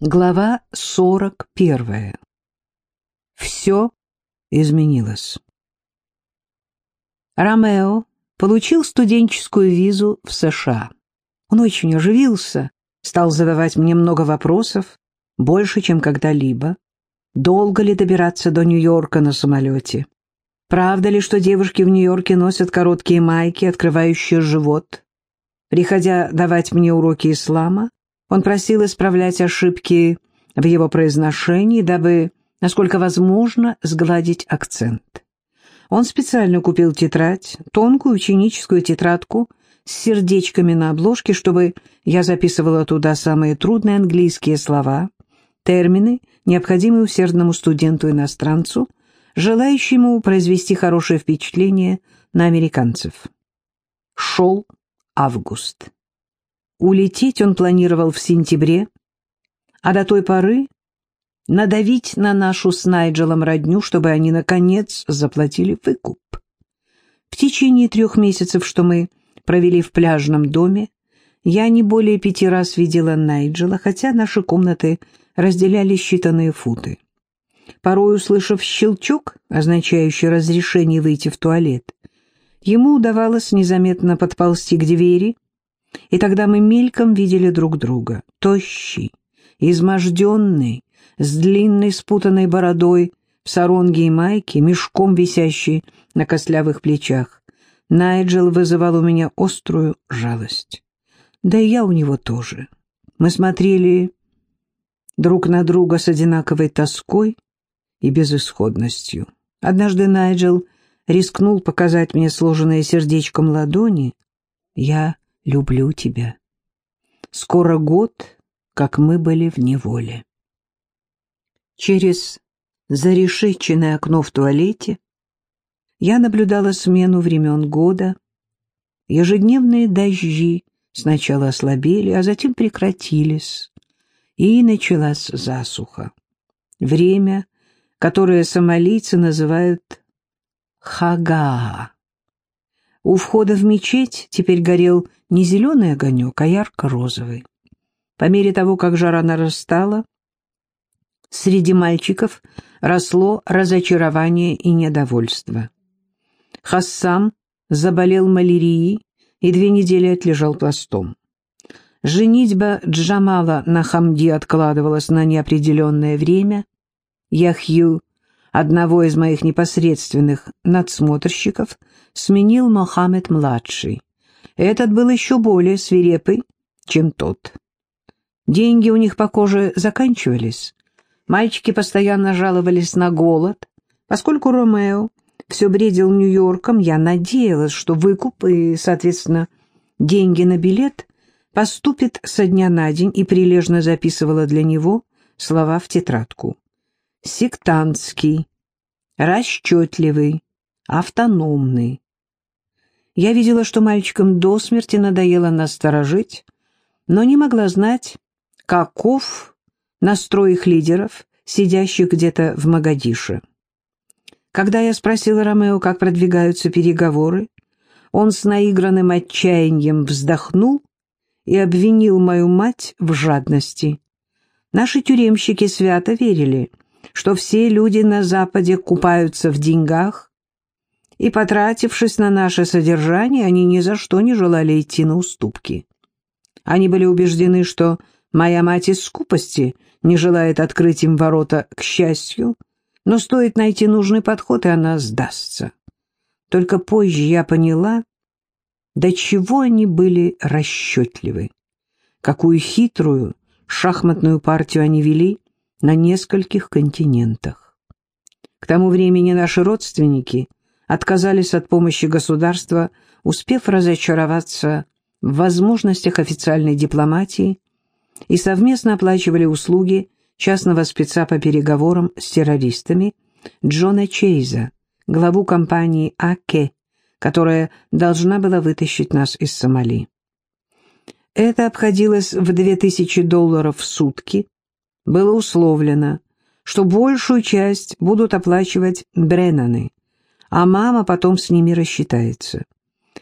Глава 41. Все изменилось. Ромео получил студенческую визу в США. Он очень оживился, стал задавать мне много вопросов, больше, чем когда-либо. Долго ли добираться до Нью-Йорка на самолете? Правда ли, что девушки в Нью-Йорке носят короткие майки, открывающие живот? Приходя давать мне уроки ислама, он просил исправлять ошибки в его произношении, дабы, насколько возможно, сгладить акцент. Он специально купил тетрадь, тонкую ученическую тетрадку с сердечками на обложке, чтобы я записывала туда самые трудные английские слова, термины, необходимые усердному студенту-иностранцу, желающему произвести хорошее впечатление на американцев. Шел август. Улететь он планировал в сентябре, а до той поры надавить на нашу с Найджелом родню, чтобы они, наконец, заплатили выкуп. В течение трех месяцев, что мы провели в пляжном доме, я не более пяти раз видела Найджела, хотя наши комнаты разделяли считанные футы. Порой, услышав щелчок, означающий разрешение выйти в туалет, ему удавалось незаметно подползти к двери, и тогда мы мельком видели друг друга, тощий, изможденный, с длинной спутанной бородой, в саронге и майке, мешком висящий на костлявых плечах. Найджел вызывал у меня острую жалость. Да и я у него тоже. Мы смотрели друг на друга с одинаковой тоской и безысходностью. Однажды Найджел рискнул показать мне сложенное сердечком ладони. Я люблю тебя. Скоро год, как мы были в неволе. Через зарешеченное окно в туалете я наблюдала смену времен года. Ежедневные дожди сначала ослабели, а затем прекратились, и началась засуха. Время, которое сомалийцы называют Хага. У входа в мечеть теперь горел не зеленый огонек, а ярко-розовый. По мере того, как жара нарастала, среди мальчиков росло разочарование и недовольство. Хассам заболел малярией и две недели отлежал пластом. Женитьба Джамала на Хамди откладывалась на неопределенное время. Яхью, одного из моих непосредственных надсмотрщиков, сменил Мохаммед-младший. Этот был еще более свирепый, чем тот. Деньги у них по коже заканчивались. Мальчики постоянно жаловались на голод. Поскольку Ромео все бредил Нью-Йорком, я надеялась, что выкуп и, соответственно, деньги на билет поступит со дня на день и прилежно записывала для него слова в тетрадку. Сектантский, расчетливый, автономный, я видела, что мальчикам до смерти надоело нас сторожить, но не могла знать, каков настрой их лидеров, сидящих где-то в Магадише. Когда я спросила Ромео, как продвигаются переговоры, он с наигранным отчаянием вздохнул и обвинил мою мать в жадности. Наши тюремщики свято верили, что все люди на Западе купаются в деньгах, и, потратившись на наше содержание, они ни за что не желали идти на уступки. Они были убеждены, что моя мать из скупости не желает открыть им ворота к счастью, но стоит найти нужный подход, и она сдастся. Только позже я поняла, до чего они были расчетливы, какую хитрую шахматную партию они вели на нескольких континентах. К тому времени наши родственники отказались от помощи государства, успев разочароваться в возможностях официальной дипломатии и совместно оплачивали услуги частного спеца по переговорам с террористами Джона Чейза, главу компании АК, которая должна была вытащить нас из Сомали. Это обходилось в 2000 долларов в сутки. Было условлено, что большую часть будут оплачивать Бреннаны, а мама потом с ними рассчитается.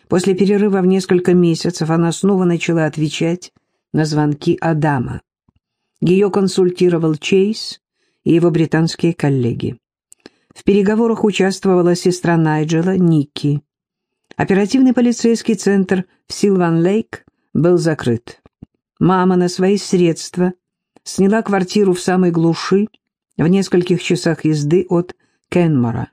После перерыва в несколько месяцев она снова начала отвечать на звонки Адама. Ее консультировал Чейз и его британские коллеги. В переговорах участвовала сестра Найджела, Никки. Оперативный полицейский центр в Силван-Лейк был закрыт. Мама на свои средства сняла квартиру в самой глуши, в нескольких часах езды от Кенмора.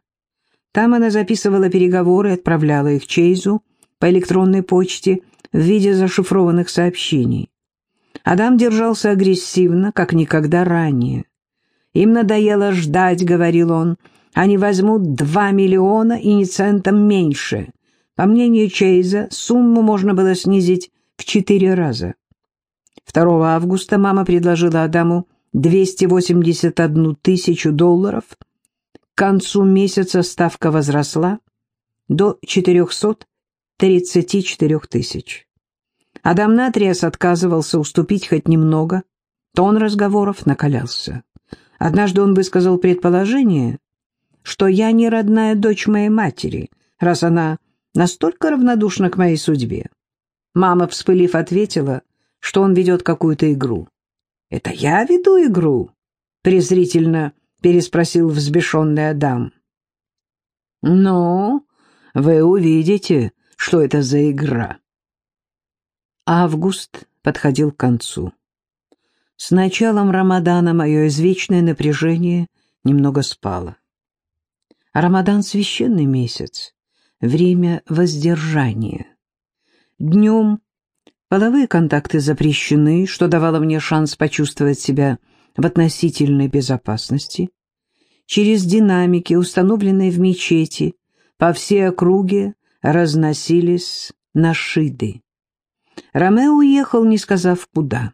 Там она записывала переговоры и отправляла их Чейзу по электронной почте в виде зашифрованных сообщений. Адам держался агрессивно, как никогда ранее. «Им надоело ждать», — говорил он, — «они возьмут два миллиона и ни центом меньше». По мнению Чейза, сумму можно было снизить в четыре раза. 2 августа мама предложила Адаму 281 тысячу долларов. К концу месяца ставка возросла до 434 тысяч. Адам наотрез отказывался уступить хоть немного. Тон разговоров накалялся. Однажды он высказал предположение, что я не родная дочь моей матери, раз она настолько равнодушна к моей судьбе. Мама, вспылив, ответила, что он ведет какую-то игру. «Это я веду игру?» — презрительно переспросил взбешенный Адам. «Ну, вы увидите, что это за игра». Август подходил к концу. С началом Рамадана мое извечное напряжение немного спало. Рамадан — священный месяц, время воздержания. Днем Половые контакты запрещены, что давало мне шанс почувствовать себя в относительной безопасности. Через динамики, установленные в мечети, по всей округе разносились нашиды. Ромео уехал, не сказав куда.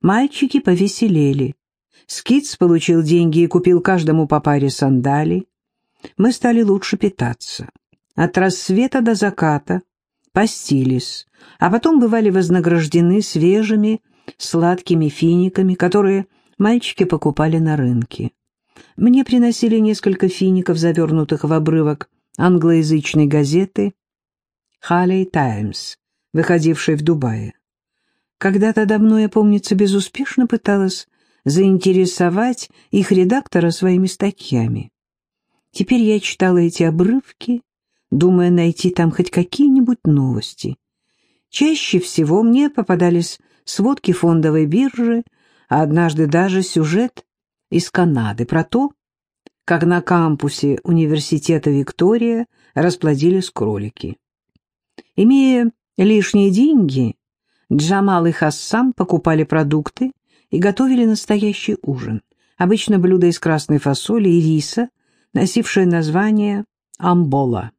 Мальчики повеселели. Скитс получил деньги и купил каждому по паре сандалий. Мы стали лучше питаться. От рассвета до заката постились, а потом бывали вознаграждены свежими сладкими финиками, которые мальчики покупали на рынке. Мне приносили несколько фиников, завернутых в обрывок англоязычной газеты «Халлей Таймс», выходившей в Дубае. Когда-то давно, я, помнится, безуспешно пыталась заинтересовать их редактора своими статьями. Теперь я читала эти обрывки, думая найти там хоть какие-нибудь новости. Чаще всего мне попадались сводки фондовой биржи, а однажды даже сюжет из Канады про то, как на кампусе университета Виктория расплодились кролики. Имея лишние деньги, Джамал и Хассам покупали продукты и готовили настоящий ужин, обычно блюдо из красной фасоли и риса, носившее название «амбола».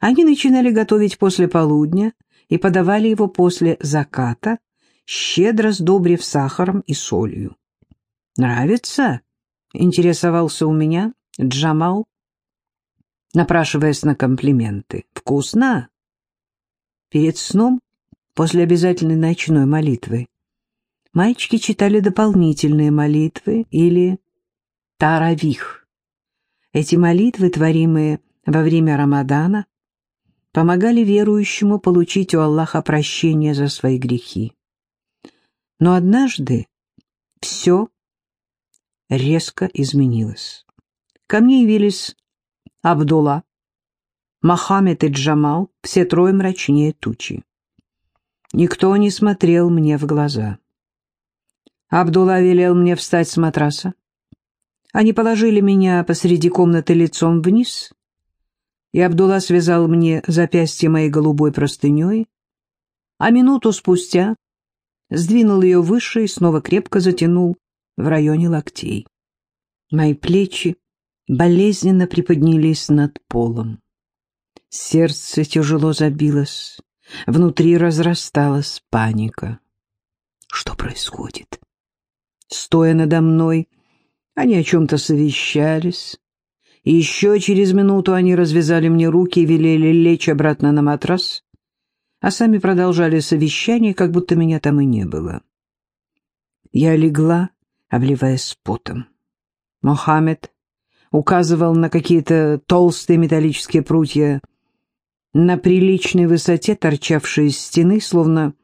Они начинали готовить после полудня, и подавали его после заката, щедро сдобрив сахаром и солью. «Нравится?» — интересовался у меня Джамал, напрашиваясь на комплименты. «Вкусно?» Перед сном, после обязательной ночной молитвы, мальчики читали дополнительные молитвы или таравих. Эти молитвы, творимые во время Рамадана, помогали верующему получить у Аллаха прощение за свои грехи. Но однажды все резко изменилось. Ко мне явились Абдулла, Мохаммед и Джамал, все трое мрачнее тучи. Никто не смотрел мне в глаза. Абдулла велел мне встать с матраса. Они положили меня посреди комнаты лицом вниз и Абдулла связал мне запястье моей голубой простыней, а минуту спустя сдвинул ее выше и снова крепко затянул в районе локтей. Мои плечи болезненно приподнялись над полом. Сердце тяжело забилось, внутри разрасталась паника. Что происходит? Стоя надо мной, они о чем-то совещались, еще через минуту они развязали мне руки и велели лечь обратно на матрас, а сами продолжали совещание, как будто меня там и не было. Я легла, обливаясь потом. Мохаммед указывал на какие-то толстые металлические прутья на приличной высоте, торчавшие из стены, словно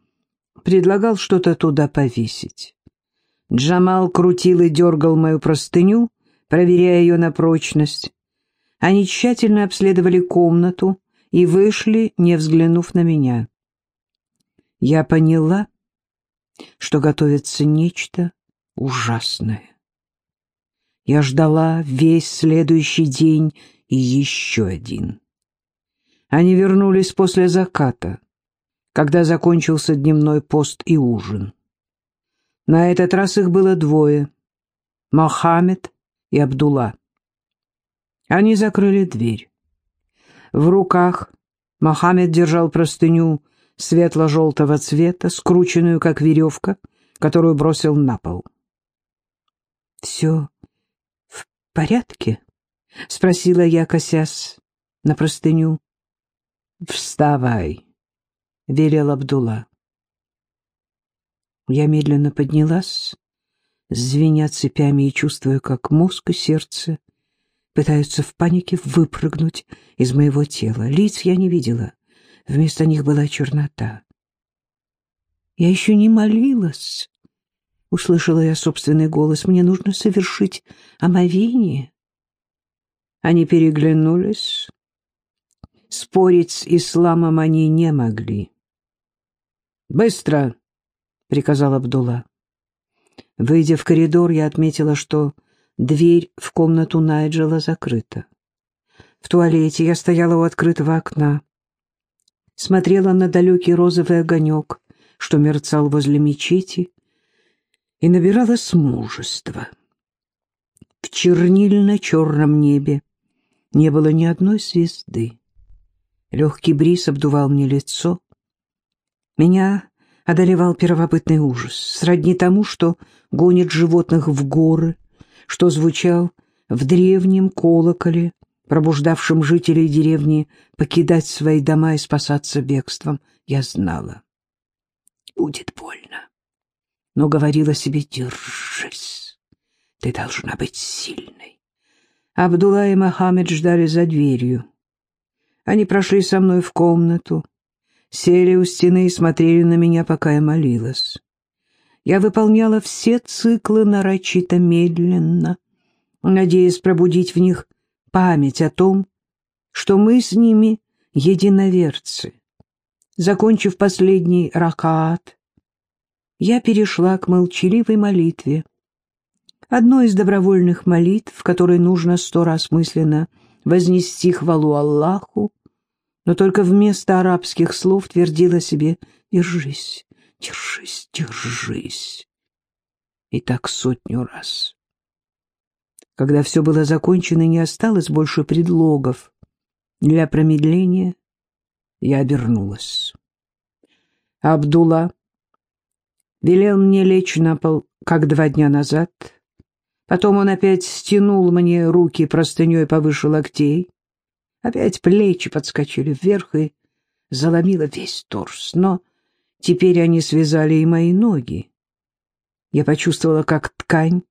предлагал что-то туда повесить. Джамал крутил и дергал мою простыню, проверяя ее на прочность. Они тщательно обследовали комнату и вышли, не взглянув на меня. Я поняла, что готовится нечто ужасное. Я ждала весь следующий день и еще один. Они вернулись после заката, когда закончился дневной пост и ужин. На этот раз их было двое — Мохаммед и Абдулла. Они закрыли дверь. В руках Мохаммед держал простыню светло-желтого цвета, скрученную, как веревка, которую бросил на пол. «Все в порядке?» — спросила я, косясь на простыню. «Вставай», — велел Абдулла. Я медленно поднялась, звеня цепями и чувствуя, как мозг и сердце пытаются в панике выпрыгнуть из моего тела. Лиц я не видела, вместо них была чернота. Я еще не молилась. Услышала я собственный голос. Мне нужно совершить омовение. Они переглянулись. Спорить с исламом они не могли. «Быстро!» — приказал Абдулла. Выйдя в коридор, я отметила, что дверь в комнату Найджела закрыта. В туалете я стояла у открытого окна, смотрела на далекий розовый огонек, что мерцал возле мечети, и набиралась мужества. В чернильно-черном небе не было ни одной звезды. Легкий бриз обдувал мне лицо. Меня одолевал первобытный ужас, сродни тому, что гонит животных в горы, что звучал в древнем колоколе, пробуждавшем жителей деревни покидать свои дома и спасаться бегством. Я знала. Будет больно. Но говорила себе, держись, ты должна быть сильной. Абдулла и Мохаммед ждали за дверью. Они прошли со мной в комнату, сели у стены и смотрели на меня, пока я молилась. Я выполняла все циклы нарочито медленно, надеясь пробудить в них память о том, что мы с ними единоверцы. Закончив последний ракаат, я перешла к молчаливой молитве. Одной из добровольных молитв, в которой нужно сто раз мысленно вознести хвалу Аллаху, но только вместо арабских слов твердила себе «Держись, держись, держись». И так сотню раз. Когда все было закончено и не осталось больше предлогов для промедления, я обернулась. Абдулла велел мне лечь на пол, как два дня назад. Потом он опять стянул мне руки простыней повыше локтей. Опять плечи подскочили вверх и заломило весь торс, но теперь они связали и мои ноги. Я почувствовала, как ткань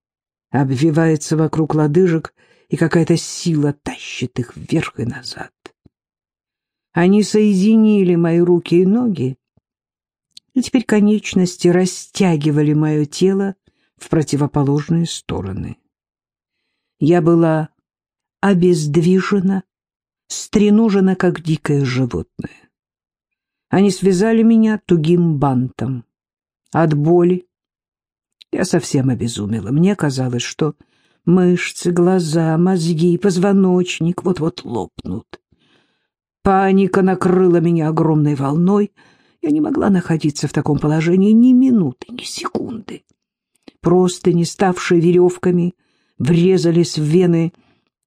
обвивается вокруг лодыжек, и какая-то сила тащит их вверх и назад. Они соединили мои руки и ноги, и теперь конечности растягивали мое тело в противоположные стороны. Я была обездвижена стреножена, как дикое животное. Они связали меня тугим бантом. От боли я совсем обезумела. Мне казалось, что мышцы, глаза, мозги, позвоночник вот-вот лопнут. Паника накрыла меня огромной волной. Я не могла находиться в таком положении ни минуты, ни секунды. Просто не ставшие веревками, врезались в вены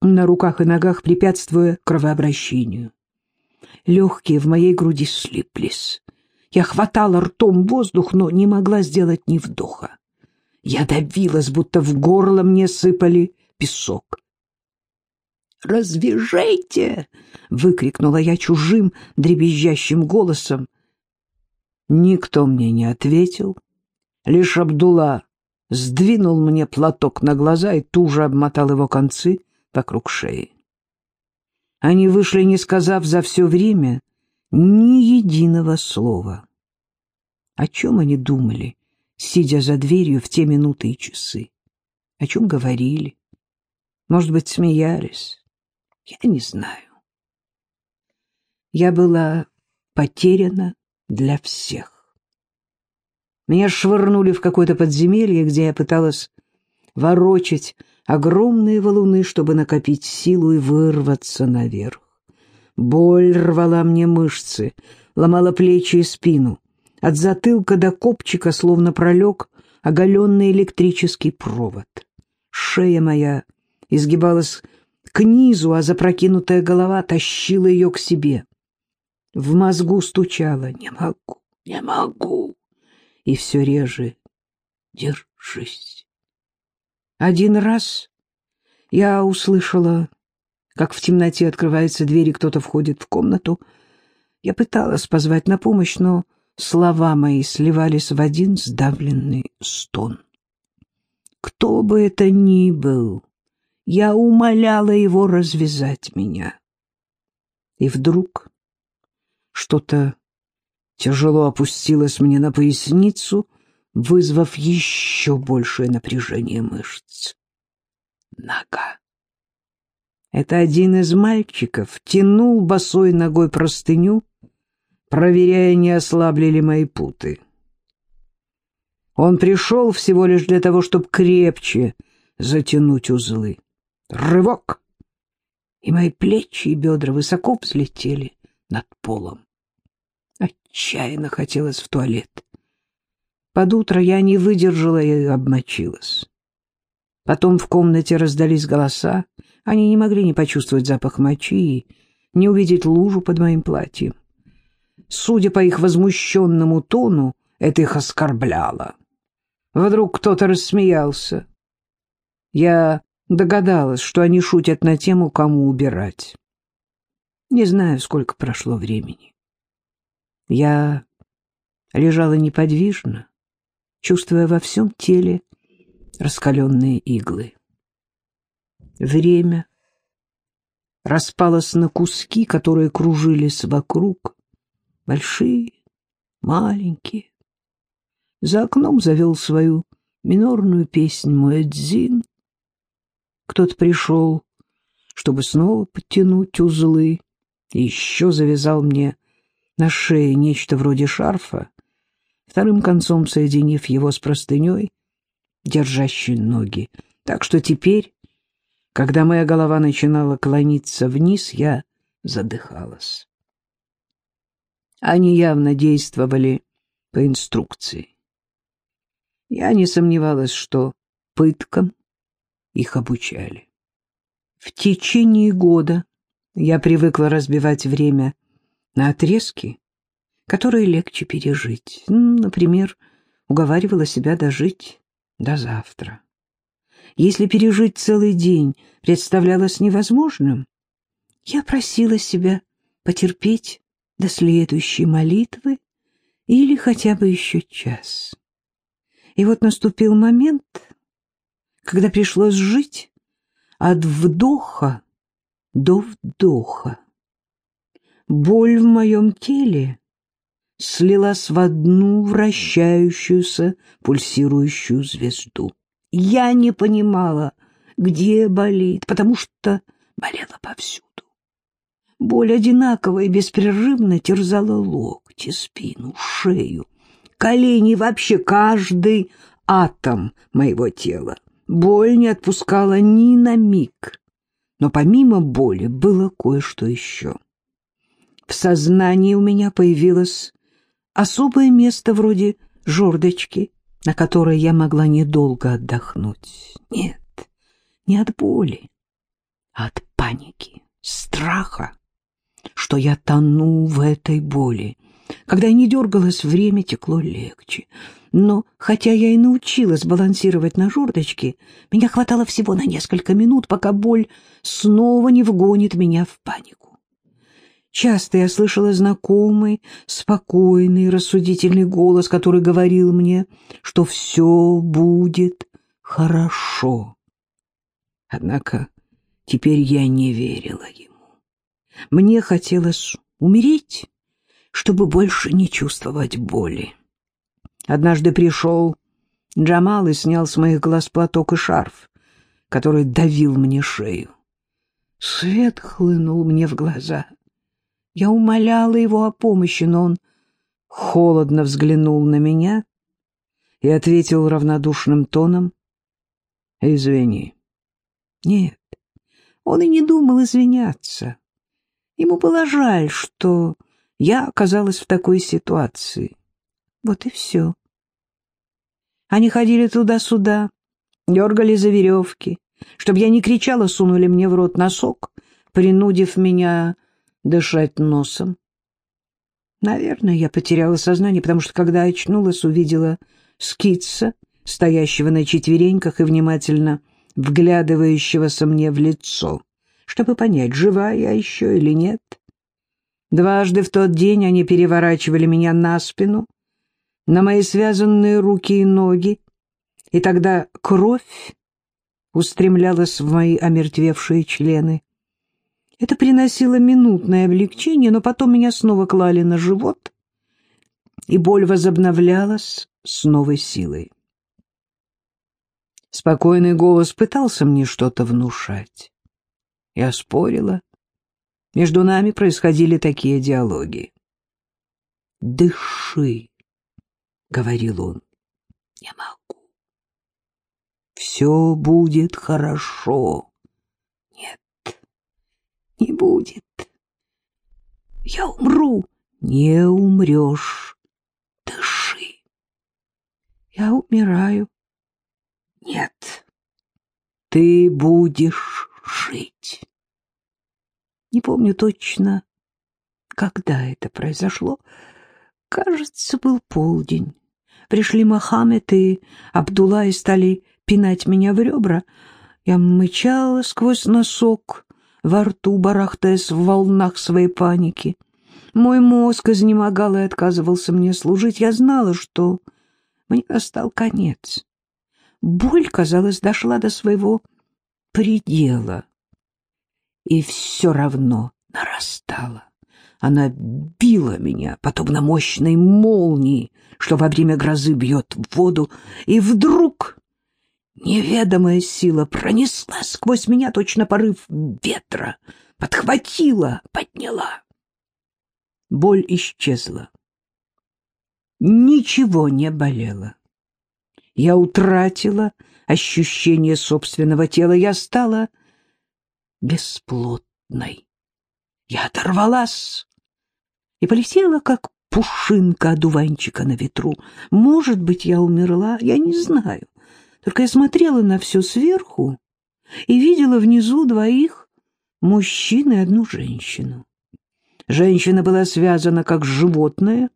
на руках и ногах, препятствуя кровообращению. Легкие в моей груди слиплись. Я хватала ртом воздух, но не могла сделать ни вдоха. Я давилась, будто в горло мне сыпали песок. «Развяжите!» — выкрикнула я чужим дребезжащим голосом. Никто мне не ответил. Лишь Абдулла сдвинул мне платок на глаза и туже обмотал его концы вокруг шеи. Они вышли, не сказав за все время ни единого слова. О чем они думали, сидя за дверью в те минуты и часы. О чем говорили? Может быть, смеялись? Я не знаю. Я была потеряна для всех. Меня швырнули в какое-то подземелье, где я пыталась ворочать огромные валуны, чтобы накопить силу и вырваться наверх. Боль рвала мне мышцы, ломала плечи и спину. От затылка до копчика словно пролег оголенный электрический провод. Шея моя изгибалась к низу, а запрокинутая голова тащила ее к себе. В мозгу стучало «Не могу, не могу!» и все реже «Держись!» Один раз я услышала, как в темноте открывается дверь и кто-то входит в комнату. Я пыталась позвать на помощь, но слова мои сливались в один сдавленный стон. Кто бы это ни был, я умоляла его развязать меня. И вдруг что-то тяжело опустилось мне на поясницу — вызвав еще большее напряжение мышц. Нога. Это один из мальчиков тянул босой ногой простыню, проверяя, не ослабли ли мои путы. Он пришел всего лишь для того, чтобы крепче затянуть узлы. Рывок! И мои плечи и бедра высоко взлетели над полом. Отчаянно хотелось в туалет. Под утро я не выдержала и обмочилась. Потом в комнате раздались голоса. Они не могли не почувствовать запах мочи и не увидеть лужу под моим платьем. Судя по их возмущенному тону, это их оскорбляло. Вдруг кто-то рассмеялся. Я догадалась, что они шутят на тему, кому убирать. Не знаю, сколько прошло времени. Я лежала неподвижно, чувствуя во всем теле раскаленные иглы. Время распалось на куски, которые кружились вокруг, большие, маленькие. За окном завел свою минорную песнь Муэдзин. Кто-то пришел, чтобы снова подтянуть узлы, и еще завязал мне на шее нечто вроде шарфа, вторым концом соединив его с простыней, держащей ноги. Так что теперь, когда моя голова начинала клониться вниз, я задыхалась. Они явно действовали по инструкции. Я не сомневалась, что пыткам их обучали. В течение года я привыкла разбивать время на отрезки которые легче пережить. Например, уговаривала себя дожить до завтра. Если пережить целый день представлялось невозможным, я просила себя потерпеть до следующей молитвы или хотя бы еще час. И вот наступил момент, когда пришлось жить от вдоха до вдоха. Боль в моем теле слилась в одну вращающуюся, пульсирующую звезду. Я не понимала, где болит, потому что болела повсюду. Боль одинаково и беспрерывно терзала локти, спину, шею, колени, вообще каждый атом моего тела. Боль не отпускала ни на миг. Но помимо боли было кое-что еще. В сознании у меня появилась особое место вроде жердочки, на которой я могла недолго отдохнуть. Нет, не от боли, а от паники, страха, что я тону в этой боли. Когда я не дергалась, время текло легче. Но, хотя я и научилась балансировать на жердочке, меня хватало всего на несколько минут, пока боль снова не вгонит меня в панику. Часто я слышала знакомый, спокойный, рассудительный голос, который говорил мне, что все будет хорошо. Однако теперь я не верила ему. Мне хотелось умереть, чтобы больше не чувствовать боли. Однажды пришел Джамал и снял с моих глаз платок и шарф, который давил мне шею. Свет хлынул мне в глаза. Я умоляла его о помощи, но он холодно взглянул на меня и ответил равнодушным тоном «Извини». Нет, он и не думал извиняться. Ему было жаль, что я оказалась в такой ситуации. Вот и все. Они ходили туда-сюда, дергали за веревки. Чтобы я не кричала, сунули мне в рот носок, принудив меня дышать носом. Наверное, я потеряла сознание, потому что, когда очнулась, увидела скитса, стоящего на четвереньках и внимательно вглядывающегося мне в лицо, чтобы понять, жива я еще или нет. Дважды в тот день они переворачивали меня на спину, на мои связанные руки и ноги, и тогда кровь устремлялась в мои омертвевшие члены. Это приносило минутное облегчение, но потом меня снова клали на живот, и боль возобновлялась с новой силой. Спокойный голос пытался мне что-то внушать. Я спорила. Между нами происходили такие диалоги. «Дыши», — говорил он. «Не могу». «Все будет хорошо». «Нет, не будет. Я умру». «Не умрешь. Дыши». «Я умираю». Нет, ты будешь жить. Не помню точно, когда это произошло. Кажется, был полдень. Пришли Мохаммед и Абдулла и стали пинать меня в ребра. Я мычала сквозь носок, во рту барахтаясь в волнах своей паники. Мой мозг изнемогал и отказывался мне служить. Я знала, что мне настал конец. Боль, казалось, дошла до своего предела. И все равно нарастала. Она била меня, подобно мощной молнии, что во время грозы бьет в воду, и вдруг неведомая сила пронесла сквозь меня точно порыв ветра, подхватила, подняла. Боль исчезла. Ничего не болело. Я утратила ощущение собственного тела, я стала бесплотной. Я оторвалась и полетела, как пушинка одуванчика на ветру. Может быть, я умерла, я не знаю. Только я смотрела на все сверху и видела внизу двоих мужчин и одну женщину. Женщина была связана как животное,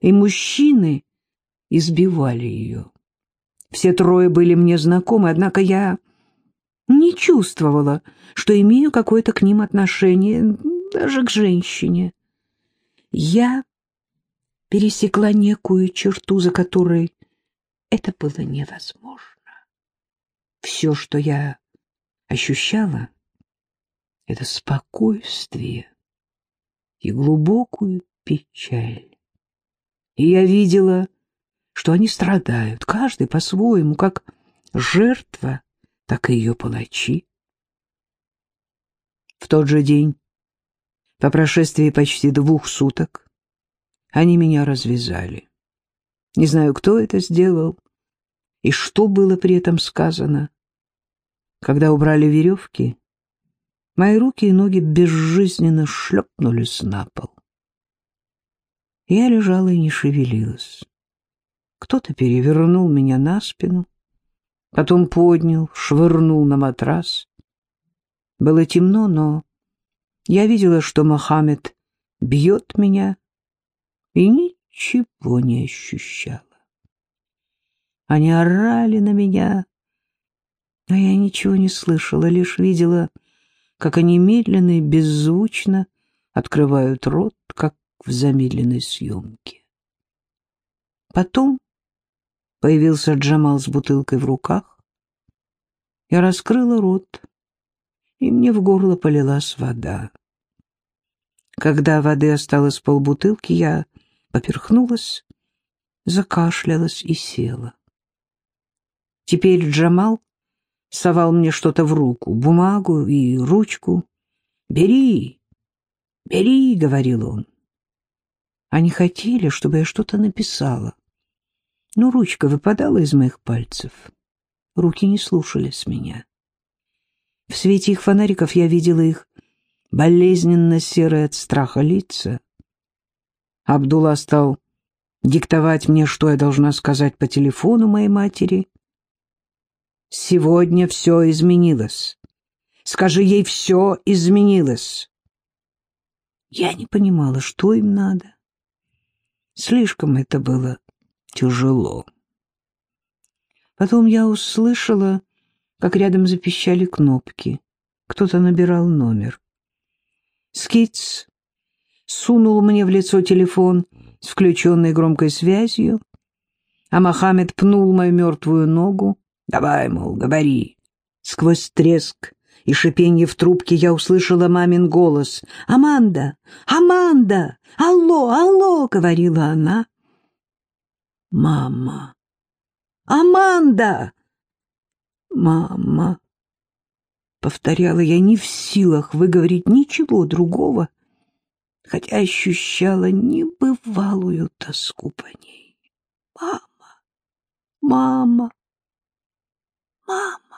и мужчины избивали ее. Все трое были мне знакомы, однако я не чувствовала, что имею какое-то к ним отношение, даже к женщине. Я пересекла некую черту, за которой это было невозможно. Все, что я ощущала, — это спокойствие и глубокую печаль. И я видела что они страдают, каждый по-своему, как жертва, так и ее палачи. В тот же день, по прошествии почти двух суток, они меня развязали. Не знаю, кто это сделал и что было при этом сказано. Когда убрали веревки, мои руки и ноги безжизненно шлепнулись на пол. Я лежала и не шевелилась. Кто-то перевернул меня на спину, потом поднял, швырнул на матрас. Было темно, но я видела, что Мохаммед бьет меня, и ничего не ощущала. Они орали на меня, но я ничего не слышала, лишь видела, как они медленно и беззвучно открывают рот, как в замедленной съемке. Потом Появился Джамал с бутылкой в руках. Я раскрыла рот, и мне в горло полилась вода. Когда воды осталось полбутылки, я поперхнулась, закашлялась и села. Теперь Джамал совал мне что-то в руку, бумагу и ручку. «Бери, бери», — говорил он. Они хотели, чтобы я что-то написала. Но ручка выпадала из моих пальцев. Руки не слушались меня. В свете их фонариков я видела их болезненно серые от страха лица. Абдулла стал диктовать мне, что я должна сказать по телефону моей матери. «Сегодня все изменилось. Скажи ей, все изменилось». Я не понимала, что им надо. Слишком это было тяжело. Потом я услышала, как рядом запищали кнопки. Кто-то набирал номер. Скиц сунул мне в лицо телефон с включенной громкой связью, а Мохаммед пнул мою мертвую ногу. «Давай, мол, говори». Сквозь треск и шипенье в трубке я услышала мамин голос. «Аманда! Аманда! Алло, алло!» — говорила она. «Мама! Аманда!» «Мама!» — повторяла я не в силах выговорить ничего другого, хотя ощущала небывалую тоску по ней. «Мама! Мама! Мама!»